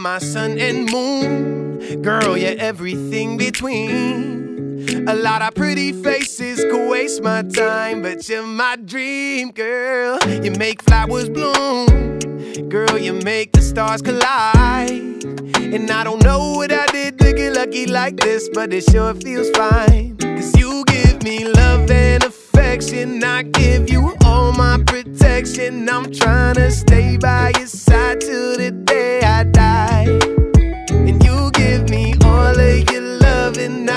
my sun and moon. Girl, you're everything between. A lot of pretty faces could waste my time, but you're my dream, girl. You make flowers bloom. Girl, you make the stars collide. And I don't know what I did to get lucky like this, but it sure feels fine. Cause you give me love and affection. I give you all my protection. I'm trying to stay by your side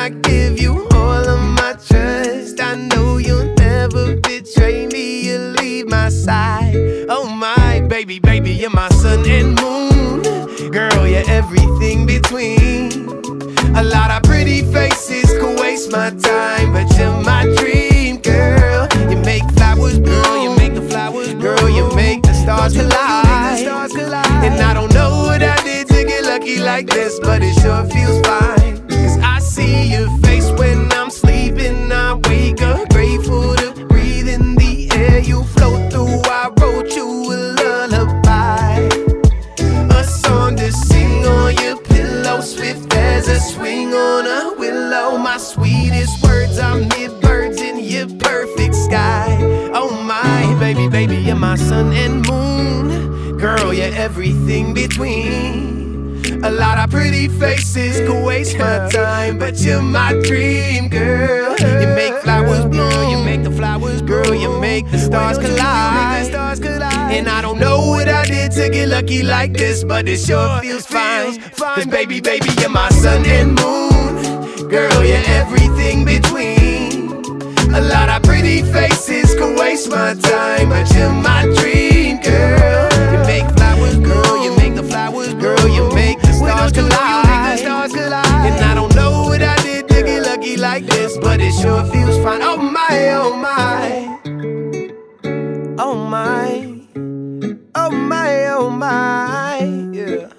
I give you all of my trust. I know you'll never betray me, you'll leave my side. Oh my baby, baby, you're my sun and moon. Girl, you're everything between. A lot of pretty faces could waste my time, but you're my dream, girl. You make flowers bloom, you make the flowers Girl, you make the stars collide. And I don't know what I did to get lucky like this, but it sure feels fine. See your face when I'm sleeping. I wake up grateful to breathe in the air you float through. I wrote you a lullaby. A song to sing on your pillow, swift as a swing on a willow. My sweetest words are mere birds in your perfect sky. Oh my baby, baby, you're my sun and moon. Girl, you're everything between. A lot of pretty faces could waste my time, but you're my dream, girl. You make flowers bloom, you make the flowers grow, You make the stars collide. And I don't know what I did to get lucky like this, but it sure feels fine. Cause baby, baby, you're my sun and moon. Girl, you're everything between. A lot of pretty faces could waste my time, but you're my dream, like this, but it sure feels fine. Oh my, oh my, oh my, oh my, oh my, yeah.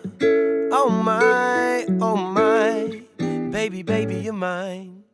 Oh my, oh my, baby, baby, you're mine.